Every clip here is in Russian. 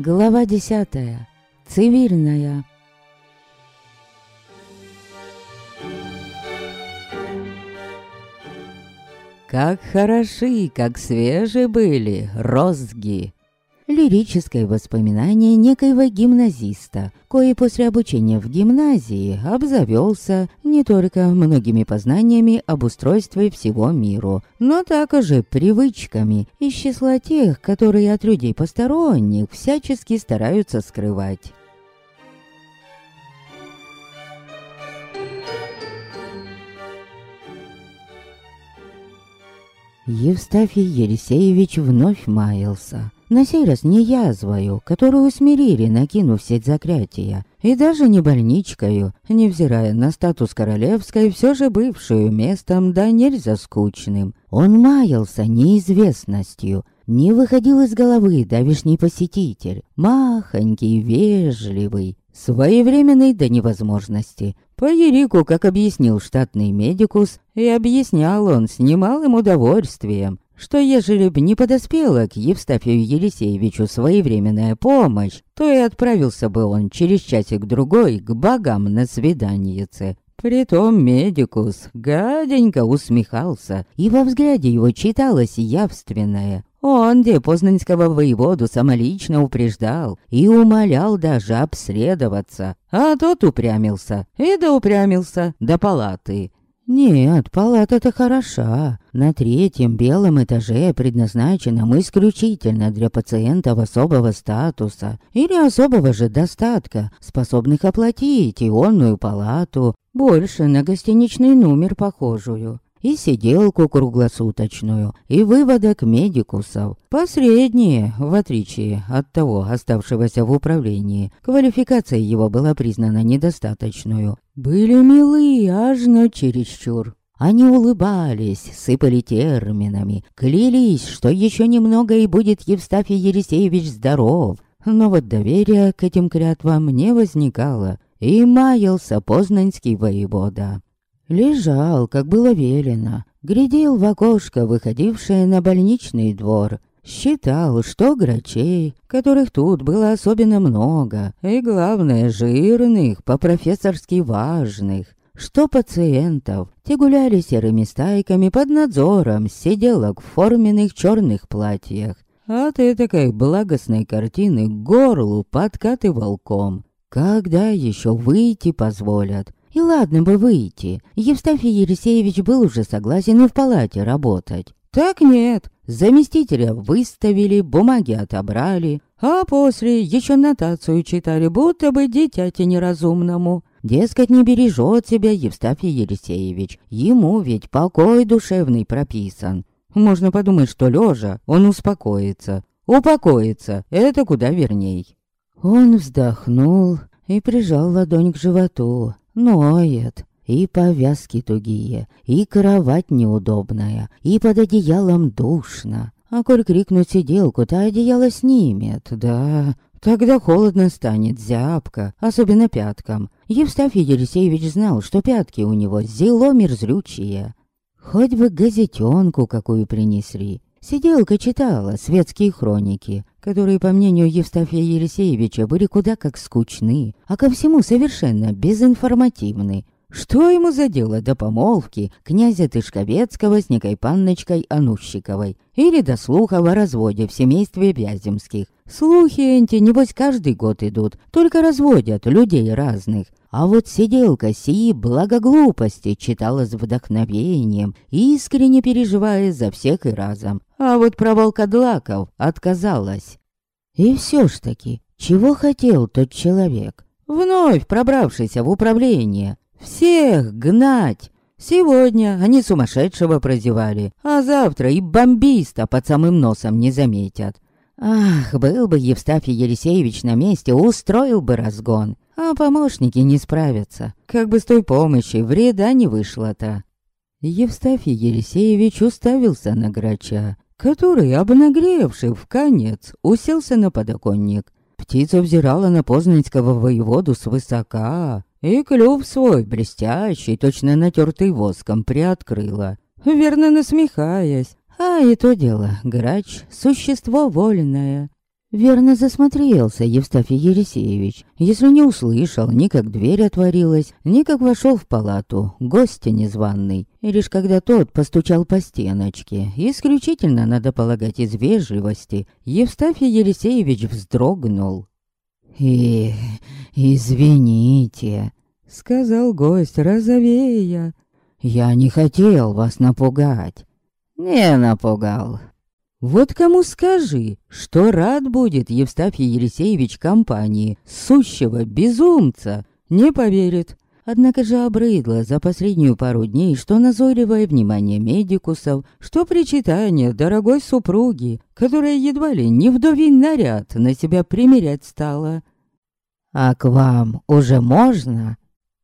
Глава десятая. Цивильная. Как хороши, как свежи были розги. Лирическое воспоминание некоего гимназиста, кое после обучения в гимназии обзавелся не только многими познаниями об устройстве всего миру, но также привычками из числа тех, которые от людей посторонних всячески стараются скрывать. Евстафий Елисеевич вновь маялся. На сей раз не язвою, которую смирили, накинув сеть заклятия, и даже не больничкою, невзирая на статус королевской, все же бывшую местом да нельзя скучным. Он маялся неизвестностью, не выходил из головы давишний посетитель, махонький, вежливый, своевременный до невозможности. По Ерику, как объяснил штатный медикус, и объяснял он с немалым удовольствием, что ежели б не подоспела к Евстафию Елисеевичу своевременная помощь, то и отправился бы он через часик-другой к богам на свиданиеце. Притом медикус гаденько усмехался, и во взгляде его читалось явственное он, где познанского воеводу самолично упреждал и умолял даже обследоваться, а тот упрямился, и да упрямился до палаты. Нет, палата-то хороша. На третьем белом этаже предназначена исключительно для пациентов особого статуса или особого же достатка, способных оплатить ионную палату, больше на гостиничный номер похожую и сиделку круглосуточную, и выводок медикусов. Посредние, в отличие от того, оставшегося в управлении, квалификация его была признана недостаточную. Были милые, аж но чересчур. Они улыбались, сыпали терминами, клялись, что еще немного и будет Евстафий Ересеевич здоров. Но вот доверия к этим клятвам не возникало, и маялся познанский воевода. Лежал, как было велено, глядел в окошко, выходившее на больничный двор. Считал, что грачей, которых тут было особенно много, и, главное, жирных, по-профессорски важных, что пациентов, те гуляли серыми стайками под надзором сиделок в форменных черных платьях. От этой благостной картины к горлу подкатывал ком. Когда еще выйти позволят? И ладно бы выйти. Евстафий Елисеевич был уже согласен и в палате работать. Так нет. Заместителя выставили, бумаги отобрали, а после еще нотацию читали, будто бы дитяти неразумному. Дескать, не бережет себя Евстафий Елисеевич. Ему ведь покой душевный прописан. Можно подумать, что лежа он успокоится. Упокоится, это куда верней. Он вздохнул и прижал ладонь к животу. Ноет. И повязки тугие, и кровать неудобная, и под одеялом душно. А коль крикнуть сиделку, то одеяло снимет, да. Тогда холодно станет, зябко, особенно пяткам. Евстафий Елисеевич знал, что пятки у него зело мерзлючие. Хоть бы газетенку какую принесли. Сиделка читала светские хроники, которые, по мнению Евстафия Елисеевича, были куда как скучны, а ко всему совершенно безинформативны. Что ему за дело до помолвки князя Тышковецкого с некой панночкой Анущиковой? Или до слухов о разводе в семействе Вяземских? Слухи эти, небось, каждый год идут, только разводят людей разных. А вот сиделка сии благоглупости читала с вдохновением, искренне переживая за всех и разом. А вот про волкодлаков отказалась. И все ж таки, чего хотел тот человек? Вновь пробравшийся в управление. Всех гнать. Сегодня они сумасшедшего прозевали, а завтра и бомбиста под самым носом не заметят. Ах, был бы Евстафий Елисеевич на месте, устроил бы разгон. А помощники не справятся. Как бы с той помощи вреда не вышло-то. Евстафий Елисеевич уставился на грача, который, обнагревший в конец, уселся на подоконник. Птица взирала на познанского воеводу свысока, и клюв свой, блестящий, точно натертый воском, приоткрыла, верно насмехаясь. А и то дело, грач — существо вольное. Верно засмотрелся Евстафий Ересеевич, если не услышал ни как дверь отворилась, ни как вошел в палату, гостя незваный. И лишь когда тот постучал по стеночке, исключительно, надо полагать, из вежливости, Евстафий Ересеевич вздрогнул. «И... извините», — сказал гость розовея. «Я не хотел вас напугать». «Не напугал», вот кому скажи, что рад будет Евстафий Елисеевич компании, сущего безумца, не поверит. Однако же обрыдло за последнюю пару дней, что назойливое внимание медикусов, что причитание дорогой супруги, которая едва ли не вдовин наряд на себя примерять стала. «А к вам уже можно?»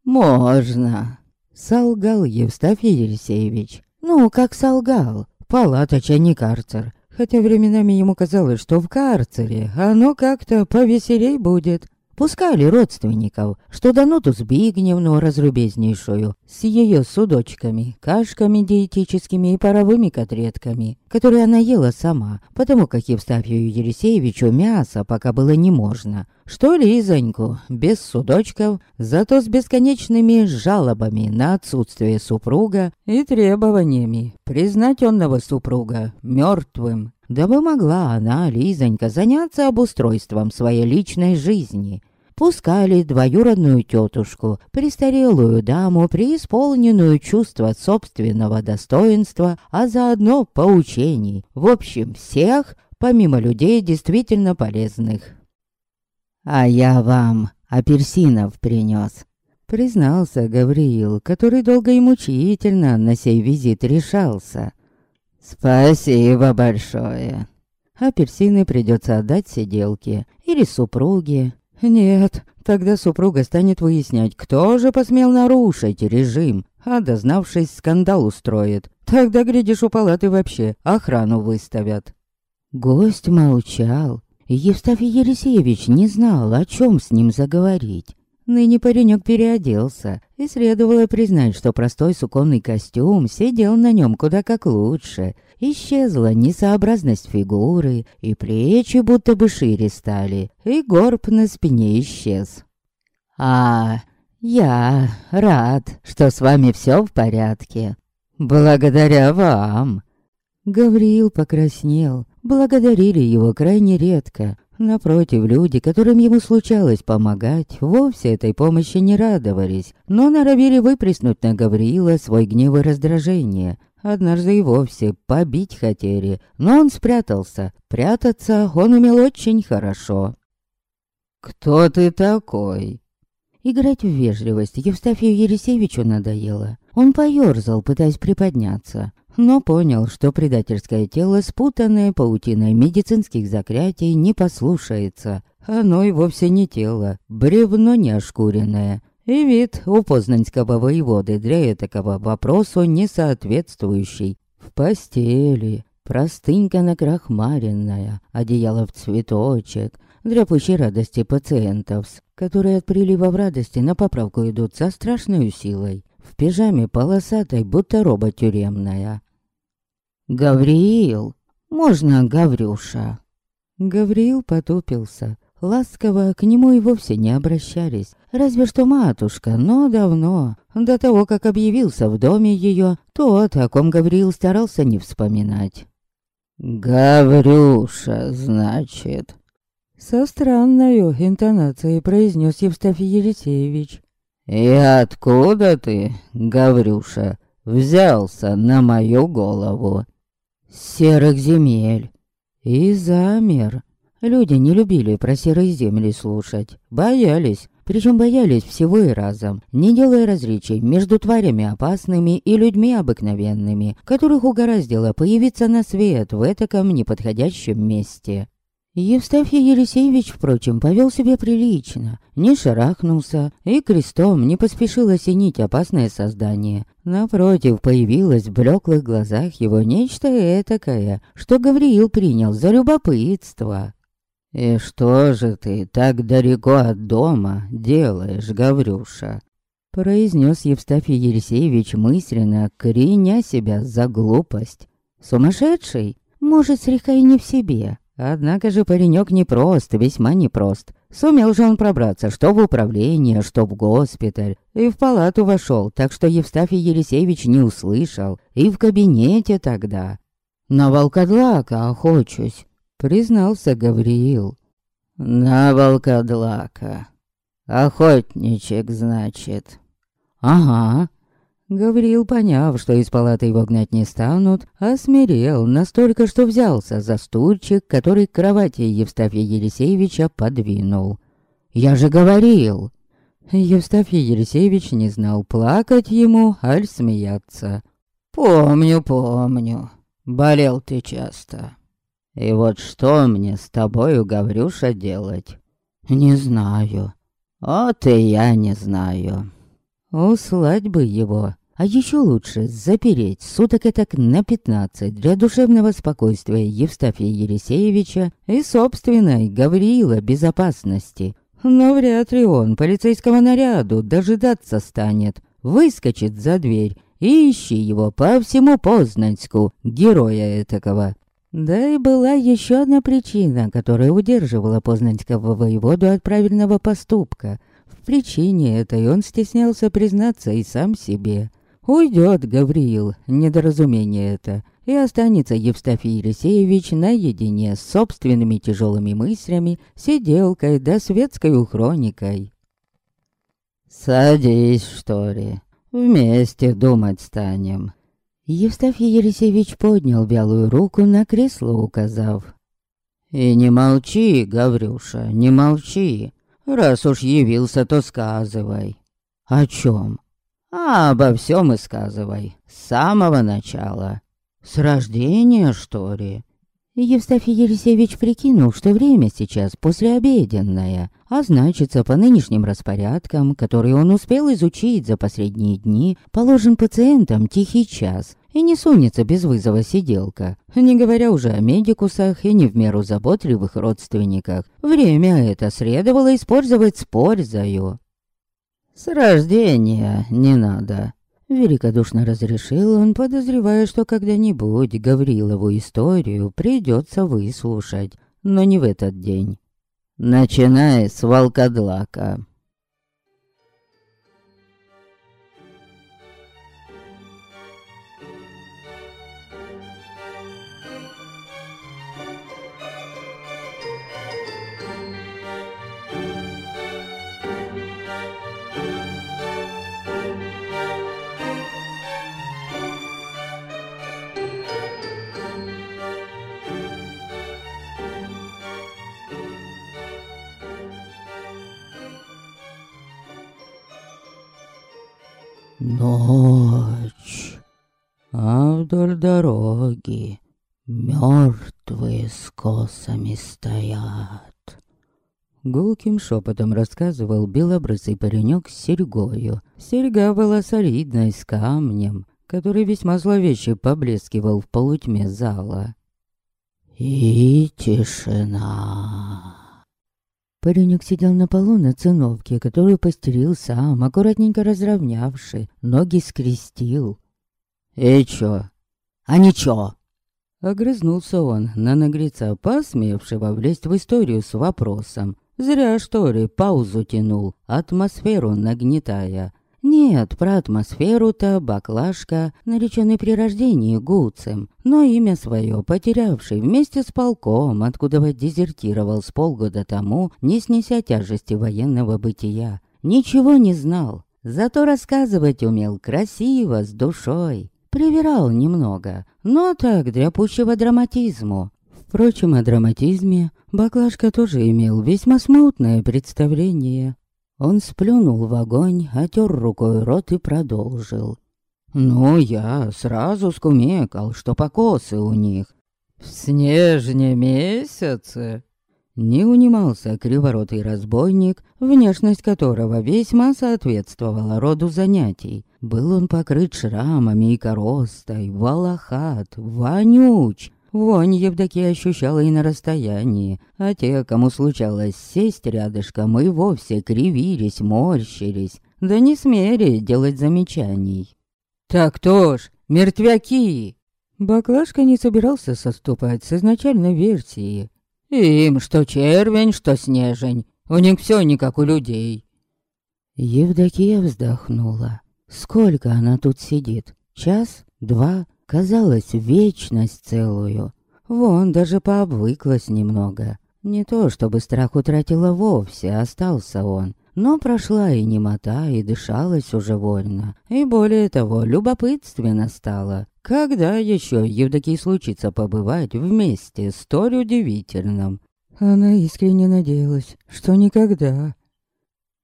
«Можно», — солгал Евстафий Елисеевич. «Ну, как солгал, палаточ, а не карцер. Хотя временами ему казалось, что в карцере оно как-то повеселей будет. Пускали родственников, что Дануту Збигневну разлюбезнейшую, с ее судочками, кашками диетическими и паровыми котретками, которые она ела сама, потому как Евстафию Елисеевичу мясо пока было не можно, что Лизоньку, без судочков, зато с бесконечными жалобами на отсутствие супруга и требованиями признать онного супруга мертвым дабы могла она, Лизонька, заняться обустройством своей личной жизни. Пускали двоюродную тетушку, престарелую даму, преисполненную чувства собственного достоинства, а заодно поучений. В общем, всех, помимо людей действительно полезных. «А я вам апельсинов принес», — признался Гавриил, который долго и мучительно на сей визит решался. «Спасибо большое». Апельсины придется отдать сиделке или супруге. Нет, тогда супруга станет выяснять, кто же посмел нарушить режим, а дознавшись, скандал устроит. Тогда, глядишь, у палаты вообще охрану выставят. Гость молчал, Евстафий Елисеевич не знал, о чем с ним заговорить. Ныне паренек переоделся, и следовало признать, что простой суконный костюм сидел на нем куда как лучше. Исчезла несообразность фигуры, и плечи будто бы шире стали, и горб на спине исчез. «А, я рад, что с вами все в порядке. Благодаря вам!» Гавриил покраснел. Благодарили его крайне редко, Напротив, люди, которым ему случалось помогать, вовсе этой помощи не радовались, но норовили выплеснуть на Гавриила свой гнев и раздражение. Однажды и вовсе побить хотели, но он спрятался. Прятаться он умел очень хорошо. «Кто ты такой?» Играть в вежливость Евстафию Елисеевичу надоело. Он поёрзал, пытаясь приподняться но понял, что предательское тело, спутанное паутиной медицинских заклятий, не послушается. Оно и вовсе не тело, бревно неошкуренное. И вид у познанского воеводы для такого вопросу не соответствующий. В постели, простынька накрахмаренная, одеяло в цветочек, для пущей радости пациентов, которые от прилива в радости на поправку идут со страшной силой. В пижаме полосатой, будто роба тюремная. «Гавриил! Можно Гаврюша?» Гавриил потупился. Ласково к нему и вовсе не обращались. Разве что матушка, но давно. До того, как объявился в доме ее, тот, о ком Гавриил старался не вспоминать. «Гаврюша, значит...» Со странной интонацией произнес Евстафий Елисеевич. «И откуда ты, Гаврюша, взялся на мою голову?» Серых земель. И замер. Люди не любили про серые земли слушать. Боялись. Причем боялись всего и разом, не делая различий между тварями опасными и людьми обыкновенными, которых угораздило появиться на свет в этаком неподходящем месте. Евстафий Елисеевич, впрочем, повел себя прилично, не шарахнулся и крестом не поспешил осенить опасное создание. Напротив, появилось в блеклых глазах его нечто этакое, что Гавриил принял за любопытство. «И что же ты так далеко от дома делаешь, Гаврюша?» произнес Евстафий Елисеевич мысленно, кореня себя за глупость. «Сумасшедший? Может, слегка и не в себе, Однако же паренек непрост, весьма непрост. Сумел же он пробраться что в управление, что в госпиталь. И в палату вошел, так что Евстафий Елисеевич не услышал. И в кабинете тогда. «На волкодлака охочусь», — признался Гавриил. «На волкодлака. Охотничек, значит». «Ага», Гавриил, поняв, что из палаты его гнать не станут, осмирел настолько, что взялся за стульчик, который к кровати Евстафия Елисеевича подвинул. «Я же говорил!» Евстафий Елисеевич не знал, плакать ему, аль смеяться. «Помню, помню. Болел ты часто. И вот что мне с тобою, Гаврюша, делать?» «Не знаю». «Вот и я не знаю». Услать бы его, а еще лучше запереть суток так на пятнадцать для душевного спокойствия Евстафия Елисеевича и собственной Гавриила безопасности. Но вряд ли он полицейского наряду дожидаться станет, выскочит за дверь и ищи его по всему Познаньску, героя этакого. Да и была еще одна причина, которая удерживала познанского воеводу от правильного поступка — причине этой он стеснялся признаться и сам себе. Уйдет Гавриил, недоразумение это, и останется Евстафий Елисеевич наедине с собственными тяжелыми мыслями, сиделкой да светской ухроникой. «Садись, что ли, вместе думать станем». Евстафий Елисеевич поднял вялую руку на кресло, указав. «И не молчи, Гаврюша, не молчи. Раз уж явился, то сказывай. О чем? А обо всем и сказывай. С самого начала. С рождения, что ли? Евстафий Елисеевич прикинул, что время сейчас послеобеденное, а значится, по нынешним распорядкам, которые он успел изучить за последние дни, положен пациентам тихий час, и не сунется без вызова сиделка, не говоря уже о медикусах и не в меру заботливых родственниках. Время это следовало использовать с пользою. «С рождения не надо», — великодушно разрешил он, подозревая, что когда-нибудь Гаврилову историю придется выслушать, но не в этот день. «Начиная с волкодлака». Ночь, а вдоль дороги мертвые с косами стоят. Гулким шепотом рассказывал белобрысый паренек с серьгою. Серьга была солидной, с камнем, который весьма зловеще поблескивал в полутьме зала. И тишина. Паренек сидел на полу на циновке, которую постелил сам, аккуратненько разровнявший, ноги скрестил. «И чё?» «А ничего!» Огрызнулся он на наглеца, посмевшего влезть в историю с вопросом. Зря, что ли, паузу тянул, атмосферу нагнетая. Нет, про атмосферу-то Баклашка, нареченный при рождении Гуцем, но имя свое потерявший вместе с полком, откуда дезертировал с полгода тому, не снеся тяжести военного бытия. Ничего не знал, зато рассказывать умел красиво, с душой. Привирал немного, но так для пущего драматизму. Впрочем, о драматизме Баклашка тоже имел весьма смутное представление. Он сплюнул в огонь, отер рукой рот и продолжил. «Ну, я сразу скумекал, что покосы у них. В снежне месяце!» Не унимался криворотый разбойник, внешность которого весьма соответствовала роду занятий. Был он покрыт шрамами и коростой, волохат, вонюч, Вонь Евдокия ощущала и на расстоянии, а те, кому случалось сесть рядышком, и вовсе кривились, морщились, да не смели делать замечаний. «Так то ж, мертвяки!» Баклашка не собирался соступать с изначальной версии. Им что червень, что снежень. У них все не как у людей. Евдокия вздохнула. Сколько она тут сидит? Час? Два? Казалось, вечность целую. Вон даже пообвыклась немного. Не то, чтобы страх утратила вовсе, остался он. Но прошла и немота, и дышалась уже вольно. И более того, любопытственно стало. Когда еще Евдокии случится побывать вместе столь удивительным? Она искренне надеялась, что никогда.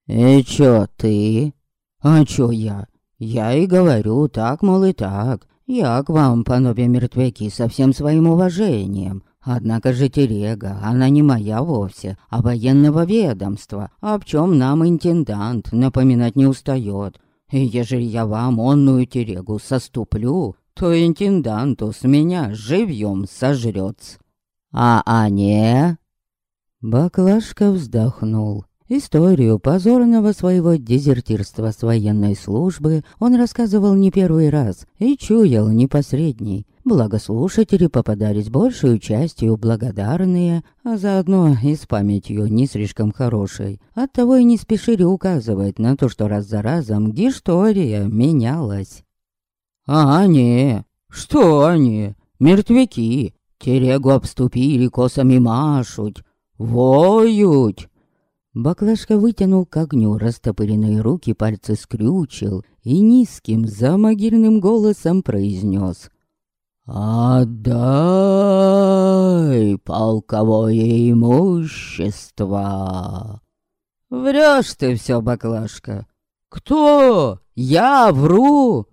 «И чё ты?» «А чё я?» «Я и говорю так, мол, и так. Я к вам, панове мертвяки, со всем своим уважением. Однако же Терега, она не моя вовсе, а военного ведомства, об чем нам интендант напоминать не устает. И ежели я вам онную Терегу соступлю, то интенданту с меня живьем сожрётся. А, а не... Баклашка вздохнул. Историю позорного своего дезертирства с военной службы он рассказывал не первый раз и чуял не посредний. Благо слушатели попадались большую частью благодарные, а заодно и с памятью не слишком хорошей. Оттого и не спешили указывать на то, что раз за разом история менялась. «А они? Что они? Мертвяки! Терегу обступили, косами машут, воют!» Баклажка вытянул к огню растопыренные руки, пальцы скрючил и низким, замогильным голосом произнес «Отдай полковое имущество!» «Врешь ты все, баклажка!» «Кто? Я вру!»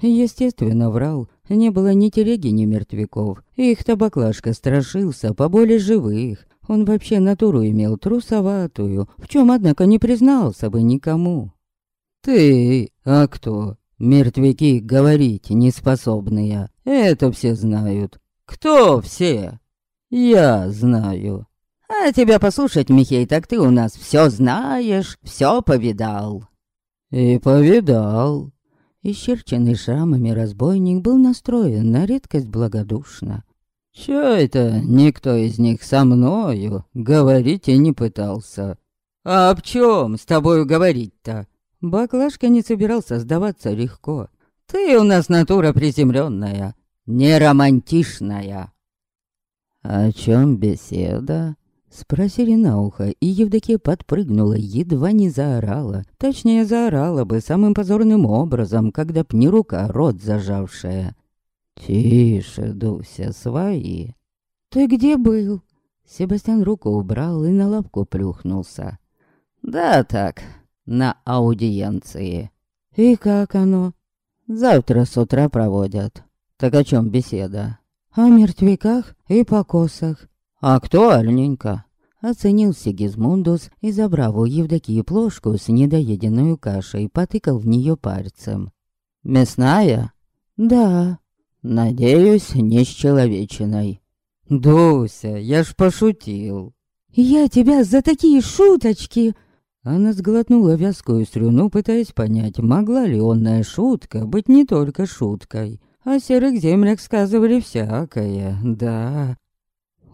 Естественно, врал. Не было ни тереги, ни мертвяков. Их-то баклажка страшился поболее живых. Он вообще натуру имел трусоватую, в чем, однако, не признался бы никому. «Ты? А кто? Мертвяки говорить неспособные. Это все знают. Кто все? Я знаю. А тебя послушать, Михей, так ты у нас все знаешь, все повидал. И повидал. Исчерченный шрамами разбойник был настроен на редкость благодушно. Чё это никто из них со мною говорить и не пытался? А об чем с тобою говорить-то? Баклажка не собирался сдаваться легко. Ты у нас натура приземленная, не романтичная. О чем беседа? Спросили на ухо, и Евдокия подпрыгнула, едва не заорала. Точнее, заорала бы самым позорным образом, когда б не рука рот зажавшая. «Тише, Дуся, свои». «Ты где был?» Себастьян руку убрал и на лапку плюхнулся. «Да так, на аудиенции. И как оно? Завтра с утра проводят. Так о чем беседа? О мертвяках и покосах. Актуальненько. Оценил Сигизмундус и, забрав у Евдокии плошку с недоеденной кашей, потыкал в нее пальцем. «Мясная?» «Да». «Надеюсь, не с человечиной». «Дуся, я ж пошутил». «Я тебя за такие шуточки!» Она сглотнула вязкую слюну, пытаясь понять, могла ли онная шутка быть не только шуткой. О серых землях сказывали всякое, да.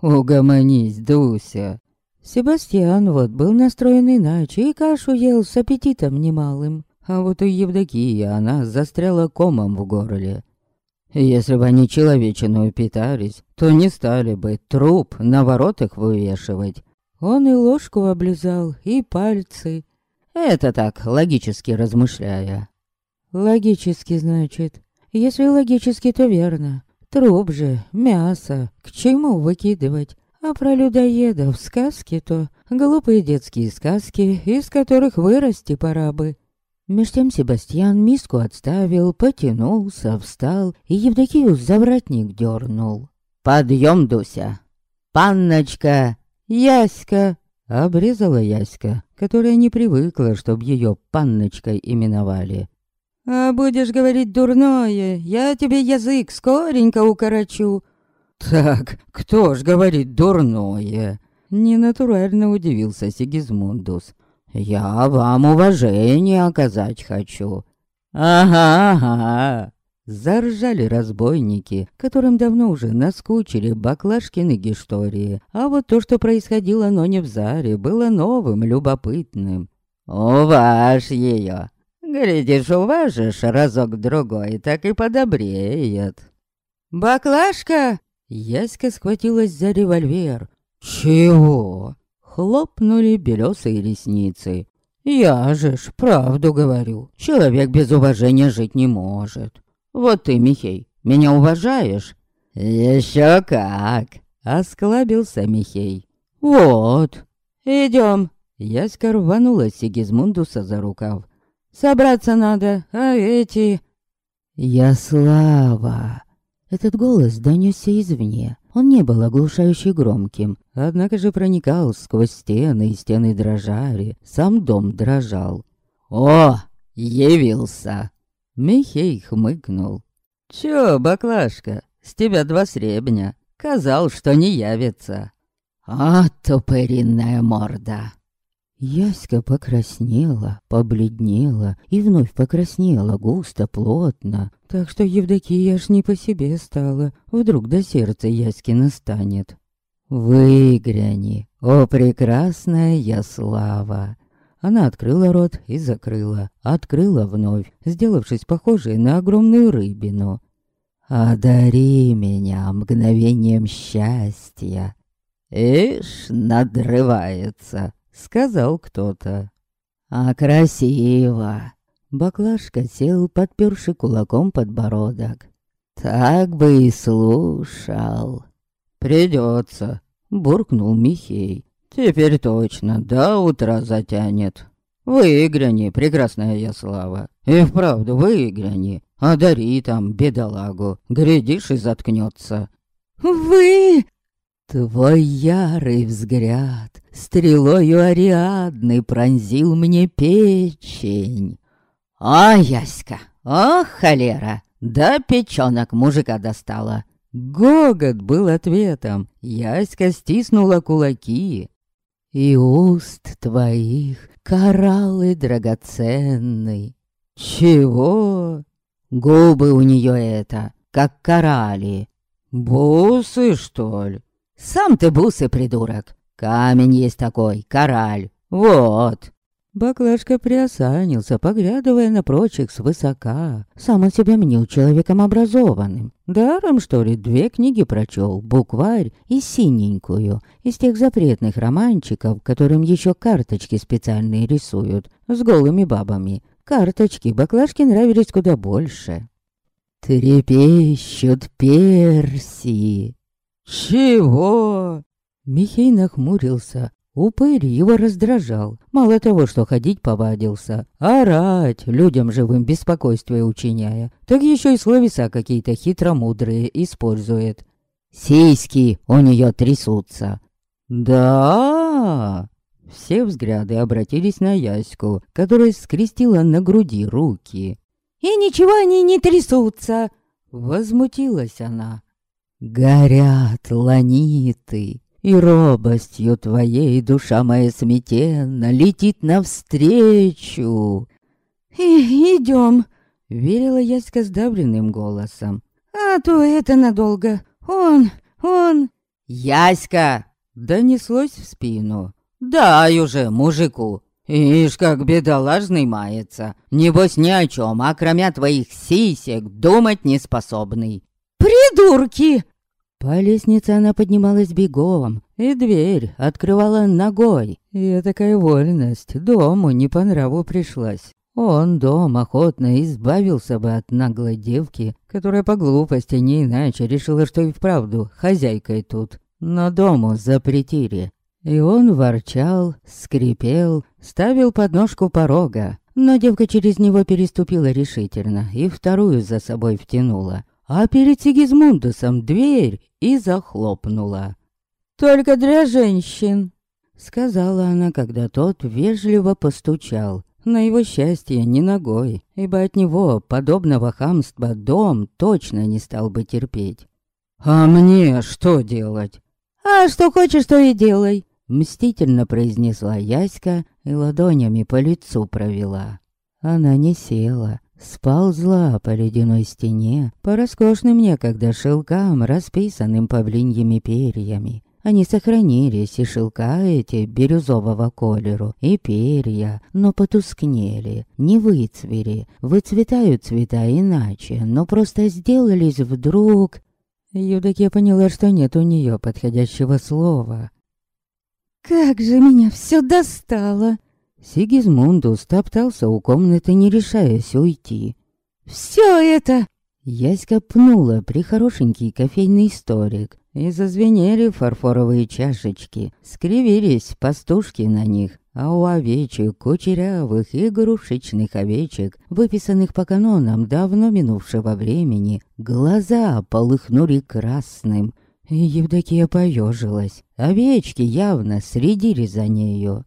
Угомонись, Дуся. Себастьян вот был настроен иначе и кашу ел с аппетитом немалым. А вот у Евдокии она застряла комом в горле. Если бы они человечину питались, то не стали бы труп на воротах вывешивать, он и ложку облизал, и пальцы. Это так, логически размышляя. Логически, значит. Если логически, то верно. Труп же, мясо, к чему выкидывать? А про людоедов сказки-то глупые детские сказки, из которых вырасти пора бы. Меж тем Себастьян миску отставил, потянулся, встал и Евдокию за воротник дернул. «Подъем, Дуся! Панночка, «Яська!» — обрезала Яська, которая не привыкла, чтоб ее панночкой именовали. «А будешь говорить дурное, я тебе язык скоренько укорочу». «Так, кто ж говорит дурное?» Ненатурально удивился Сигизмундус. «Я вам уважение оказать хочу». «Ага, ага, Заржали разбойники, которым давно уже наскучили Баклашкины гиштории, а вот то, что происходило, но не в заре, было новым, любопытным. «Уваж ее!» Глядишь, уважишь разок-другой, так и подобреет. «Баклашка!» Яська схватилась за револьвер. «Чего?» Хлопнули белесые ресницы. «Я же ж правду говорю. Человек без уважения жить не может. Вот ты, Михей, меня уважаешь?» «Еще как!» Осклабился Михей. «Вот, идем!» Яська рванула Сигизмундуса за рукав. Собраться надо, а эти...» «Я слава!» Этот голос донесся извне. Он не был оглушающе громким, однако же проникал сквозь стены, и стены дрожали, сам дом дрожал. «О, явился!» Михей хмыкнул. «Чё, баклажка, с тебя два сребня. Казал, что не явится». «А, тупыринная морда!» Яська покраснела, побледнела и вновь покраснела густо, плотно, так что Евдокия аж не по себе стала, вдруг до сердца Яськи настанет. «Выгляни, о прекрасная я слава!» Она открыла рот и закрыла, открыла вновь, сделавшись похожей на огромную рыбину. «Одари меня мгновением счастья!» Ишь, надрывается, сказал кто-то. «А красиво!» Баклажка сел, подперши кулаком подбородок. «Так бы и слушал». «Придется», — буркнул Михей. «Теперь точно, до утра затянет. Выиграни, прекрасная я слава. И вправду выиграни. Одари там бедолагу, глядишь и заткнется». «Вы!» Твой ярый взгляд стрелою Ариадны пронзил мне печень. О, Яська, о, холера, да печенок мужика достала. Гогот был ответом, Яська стиснула кулаки. И уст твоих кораллы драгоценный. Чего? Губы у нее это, как корали. Бусы, что ли? Сам ты бусы, придурок. Камень есть такой, кораль. Вот. Баклажка приосанился, поглядывая на прочих свысока. Сам он себя мнил человеком образованным. Даром, что ли, две книги прочел, букварь и синенькую, из тех запретных романчиков, которым еще карточки специальные рисуют, с голыми бабами. Карточки Баклажке нравились куда больше. Трепещут перси, «Чего?» Михей нахмурился. Упырь его раздражал. Мало того, что ходить повадился, орать, людям живым беспокойствие учиняя, так еще и словеса какие-то хитромудрые использует. Сиськи у нее трясутся. «Да!» Все взгляды обратились на Яську, которая скрестила на груди руки. «И ничего они не трясутся!» Возмутилась она. Горят ланиты, и робостью твоей душа моя сметенна летит навстречу. И идем, верила Яська сдавленным голосом. А то это надолго. Он, он... Яська! Донеслось в спину. Дай уже мужику. Ишь, как бедолажный мается. Небось ни о чем, а кроме твоих сисек, думать не способный. «Придурки!» По лестнице она поднималась бегом, и дверь открывала ногой. И такая вольность дому не по нраву пришлась. Он дом охотно избавился бы от наглой девки, которая по глупости не иначе решила, что и вправду хозяйкой тут. Но дому запретили. И он ворчал, скрипел, ставил подножку порога. Но девка через него переступила решительно и вторую за собой втянула а перед Сигизмундусом дверь и захлопнула. «Только для женщин», — сказала она, когда тот вежливо постучал. На его счастье не ногой, ибо от него подобного хамства дом точно не стал бы терпеть. «А мне что делать?» «А что хочешь, то и делай», — мстительно произнесла Яська и ладонями по лицу провела. Она не села, сползла по ледяной стене, по роскошным некогда шелкам, расписанным павлиньими перьями. Они сохранились, и шелка эти бирюзового колеру, и перья, но потускнели, не выцвели, выцветают цвета иначе, но просто сделались вдруг... Юдаке поняла, что нет у нее подходящего слова. «Как же меня все достало!» Сигизмундус топтался у комнаты, не решаясь уйти. «Все это...» Яська пнула прихорошенький кофейный столик, и зазвенели фарфоровые чашечки, скривились пастушки на них, а у овечек, кучерявых игрушечных овечек, выписанных по канонам давно минувшего времени, глаза полыхнули красным. И Евдокия поежилась. Овечки явно следили за нею.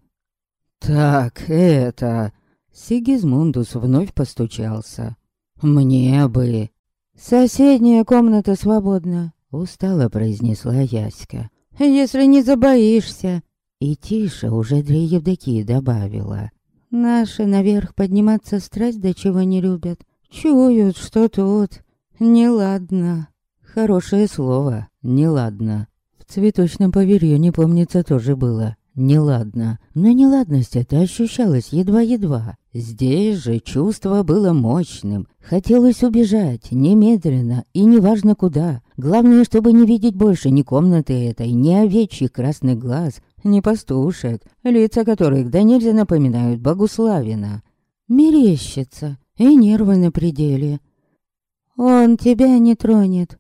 «Так, это...» Сигизмундус вновь постучался. «Мне бы...» «Соседняя комната свободна», — устало произнесла Яська. «Если не забоишься». И тише уже для Евдокии добавила. «Наши наверх подниматься страсть до чего не любят. Чуют, что тут неладно». Хорошее слово «неладно». В цветочном павильоне, помнится, тоже было неладно, но неладность эта ощущалась едва-едва. Здесь же чувство было мощным. Хотелось убежать, немедленно и неважно куда. Главное, чтобы не видеть больше ни комнаты этой, ни овечьих красных глаз, ни пастушек, лица которых да нельзя напоминают Богуславина. Мерещится, и нервы на пределе. «Он тебя не тронет»,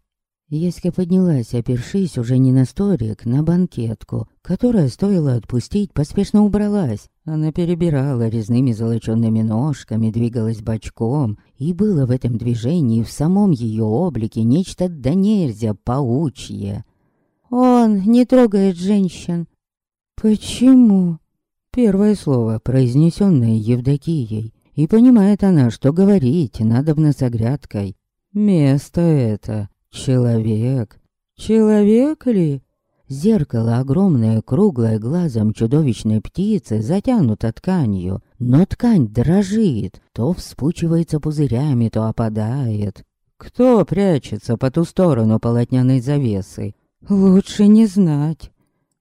Еська поднялась, опершись уже не на столик, на банкетку, которая, стоило отпустить, поспешно убралась. Она перебирала резными золоченными ножками, двигалась бочком, и было в этом движении в самом ее облике нечто да нельзя паучье. «Он не трогает женщин». «Почему?» Первое слово, произнесенное Евдокией, и понимает она, что говорить надобно с оглядкой. «Место это, Человек? Человек ли? Зеркало огромное, круглое глазом чудовищной птицы затянуто тканью, но ткань дрожит, то вспучивается пузырями, то опадает. Кто прячется по ту сторону полотняной завесы? Лучше не знать.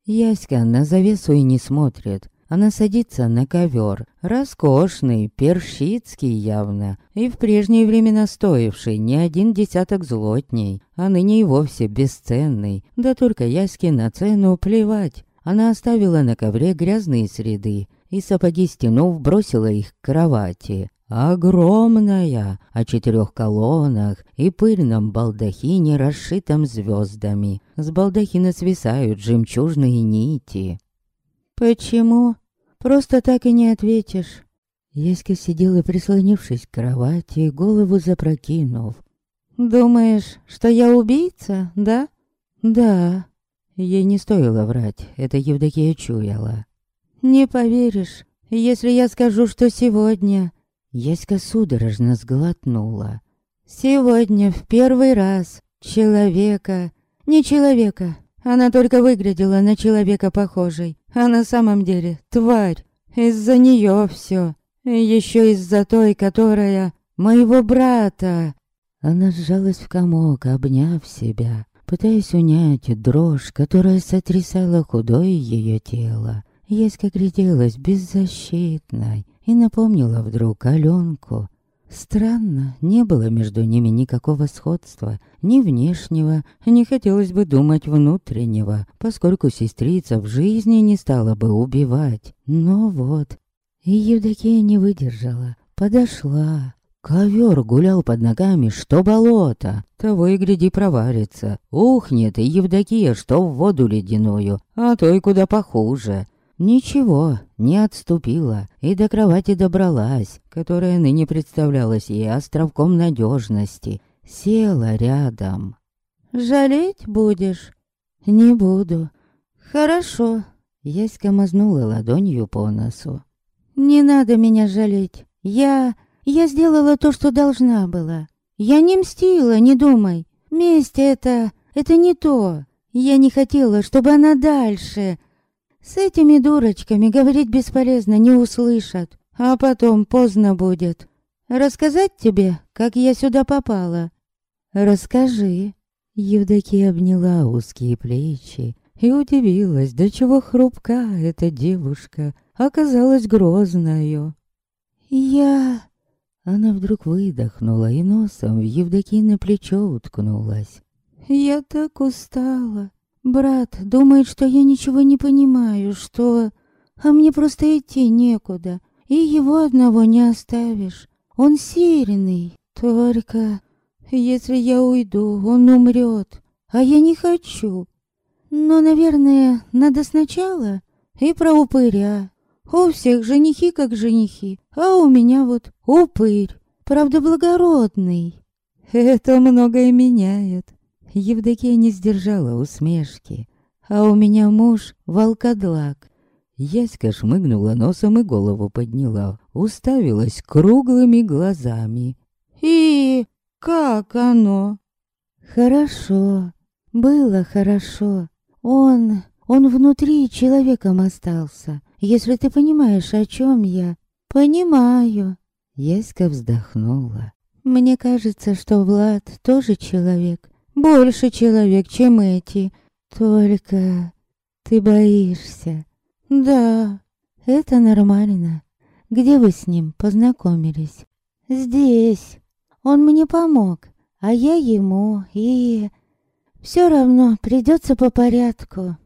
Яська на завесу и не смотрит, она садится на ковер, роскошный, перщицкий явно, и в прежние времена стоивший не один десяток злотней, а ныне и вовсе бесценный, да только Яське на цену плевать. Она оставила на ковре грязные среды, и сапоги стянув, бросила их к кровати. Огромная, о четырех колоннах и пыльном балдахине, расшитом звездами. С балдахина свисают жемчужные нити. «Почему?» Просто так и не ответишь. Еська сидела, прислонившись к кровати, голову запрокинув. «Думаешь, что я убийца, да?» «Да». Ей не стоило врать, это Евдокия чуяла. «Не поверишь, если я скажу, что сегодня...» Еська судорожно сглотнула. «Сегодня в первый раз человека... Не человека, она только выглядела на человека похожей, а на самом деле тварь. Из-за нее все. Еще из-за той, которая моего брата. Она сжалась в комок, обняв себя, пытаясь унять дрожь, которая сотрясала худое ее тело. Еська гляделась беззащитной и напомнила вдруг Аленку, Странно, не было между ними никакого сходства, ни внешнего, не хотелось бы думать внутреннего, поскольку сестрица в жизни не стала бы убивать. Но вот, и Евдокия не выдержала, подошла. Ковер гулял под ногами, что болото, того и гляди проварится. Ухнет и Евдокия, что в воду ледяную, а то и куда похуже. Ничего, не отступила и до кровати добралась, которая ныне представлялась ей островком надежности. Села рядом. «Жалеть будешь?» «Не буду». «Хорошо». Яська мазнула ладонью по носу. «Не надо меня жалеть. Я... я сделала то, что должна была. Я не мстила, не думай. Месть это... это не то. Я не хотела, чтобы она дальше...» С этими дурочками говорить бесполезно, не услышат, а потом поздно будет. Рассказать тебе, как я сюда попала?» «Расскажи». Евдокия обняла узкие плечи и удивилась, до чего хрупка эта девушка оказалась грозною. «Я...» Она вдруг выдохнула и носом в Евдокийное плечо уткнулась. «Я так устала. Брат думает, что я ничего не понимаю, что... А мне просто идти некуда, и его одного не оставишь. Он сильный, только... Если я уйду, он умрет, а я не хочу. Но, наверное, надо сначала и про упыря. У всех женихи как женихи, а у меня вот упырь, правда благородный. Это многое меняет. Евдокия не сдержала усмешки. А у меня муж волкодлак. Яська шмыгнула носом и голову подняла, уставилась круглыми глазами. «И как оно?» «Хорошо. Было хорошо. Он... он внутри человеком остался. Если ты понимаешь, о чем я...» «Понимаю». Яська вздохнула. «Мне кажется, что Влад тоже человек. Больше человек, чем эти. Только ты боишься. Да, это нормально. Где вы с ним познакомились? Здесь. Он мне помог, а я ему, и... Все равно придется по порядку.